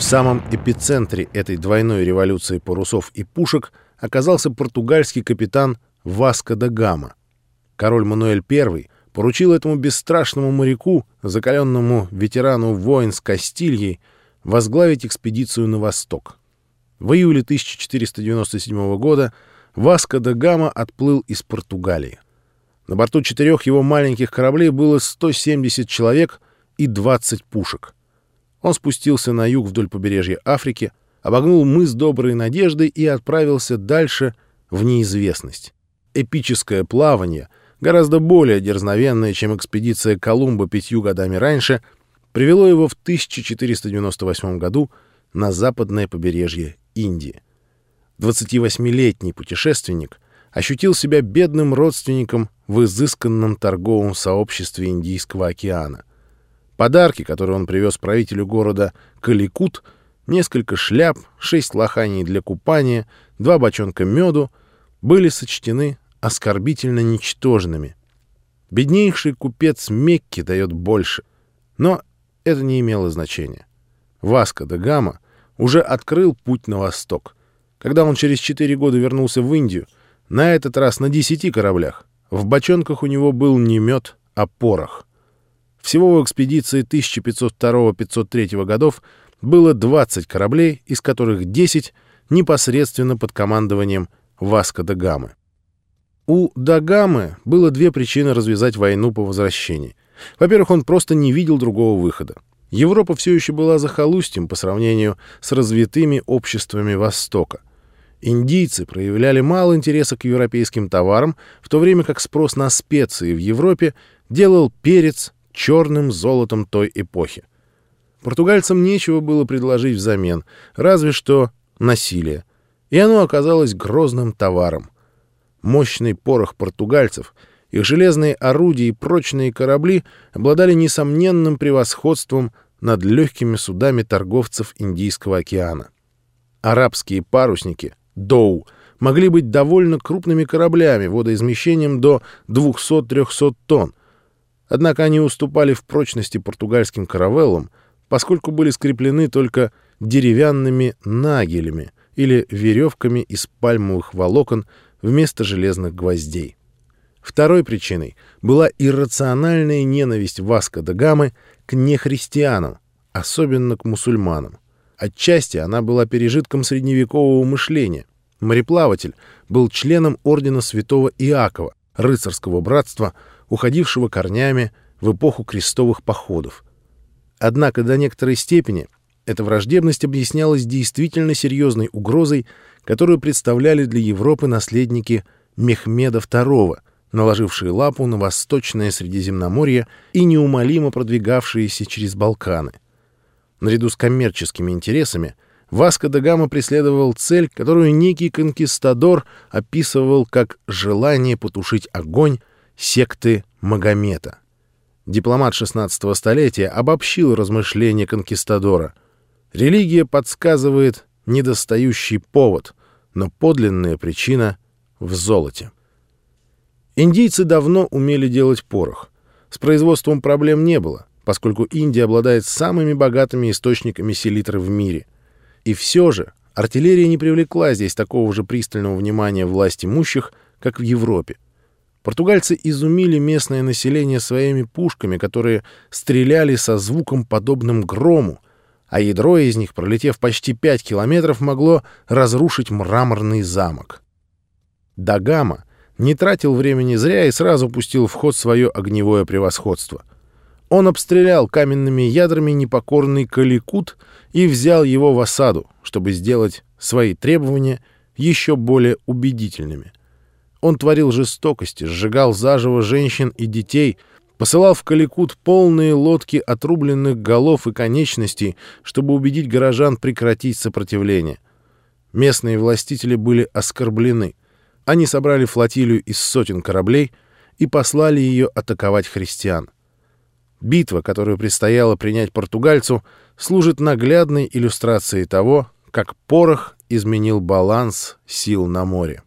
В самом эпицентре этой двойной революции парусов и пушек оказался португальский капитан Васко да Гама. Король Мануэль I поручил этому бесстрашному моряку, закаленному ветерану войн с Кастильей, возглавить экспедицию на восток. В июле 1497 года Васко да Гама отплыл из Португалии. На борту четырех его маленьких кораблей было 170 человек и 20 пушек. Он спустился на юг вдоль побережья Африки, обогнул мыс Доброй Надежды и отправился дальше в неизвестность. Эпическое плавание, гораздо более дерзновенное, чем экспедиция Колумба пятью годами раньше, привело его в 1498 году на западное побережье Индии. 28-летний путешественник ощутил себя бедным родственником в изысканном торговом сообществе Индийского океана. Подарки, которые он привез правителю города Каликут, несколько шляп, шесть лоханий для купания, два бочонка меду, были сочтены оскорбительно ничтожными. Беднейший купец Мекки дает больше. Но это не имело значения. Васко да Гама уже открыл путь на восток. Когда он через четыре года вернулся в Индию, на этот раз на десяти кораблях, в бочонках у него был не мед, а порох. Всего в экспедиции 1502-503 годов было 20 кораблей, из которых 10 непосредственно под командованием Васко да Гамы. У Дагамы было две причины развязать войну по возвращении. Во-первых, он просто не видел другого выхода. Европа все еще была захолустьем по сравнению с развитыми обществами Востока. Индийцы проявляли мало интереса к европейским товарам, в то время как спрос на специи в Европе делал перец черным золотом той эпохи. Португальцам нечего было предложить взамен, разве что насилие. И оно оказалось грозным товаром. Мощный порох португальцев, их железные орудия и прочные корабли обладали несомненным превосходством над легкими судами торговцев Индийского океана. Арабские парусники, доу, могли быть довольно крупными кораблями водоизмещением до 200-300 тонн, Однако они уступали в прочности португальским каравеллам, поскольку были скреплены только деревянными нагелями или веревками из пальмовых волокон вместо железных гвоздей. Второй причиной была иррациональная ненависть Васко да Гамы к нехристианам, особенно к мусульманам. Отчасти она была пережитком средневекового мышления. Мореплаватель был членом ордена святого Иакова, рыцарского братства, уходившего корнями в эпоху крестовых походов. Однако до некоторой степени эта враждебность объяснялась действительно серьезной угрозой, которую представляли для Европы наследники Мехмеда II, наложившие лапу на восточное Средиземноморье и неумолимо продвигавшиеся через Балканы. Наряду с коммерческими интересами Васко да Гама преследовал цель, которую некий конкистадор описывал как желание потушить огонь секты Магомета. Дипломат 16 столетия обобщил размышления конкистадора. Религия подсказывает недостающий повод, но подлинная причина в золоте. Индийцы давно умели делать порох. С производством проблем не было, поскольку Индия обладает самыми богатыми источниками селитры в мире. И все же артиллерия не привлекла здесь такого же пристального внимания власть имущих, как в Европе. Португальцы изумили местное население своими пушками, которые стреляли со звуком, подобным грому, а ядро из них, пролетев почти пять километров, могло разрушить мраморный замок. Дагама не тратил времени зря и сразу пустил в ход свое огневое превосходство. Он обстрелял каменными ядрами непокорный Каликут и взял его в осаду, чтобы сделать свои требования еще более убедительными — он творил жестокости, сжигал заживо женщин и детей, посылал в Каликут полные лодки отрубленных голов и конечностей, чтобы убедить горожан прекратить сопротивление. Местные властители были оскорблены. Они собрали флотилию из сотен кораблей и послали ее атаковать христиан. Битва, которую предстояло принять португальцу, служит наглядной иллюстрацией того, как порох изменил баланс сил на море.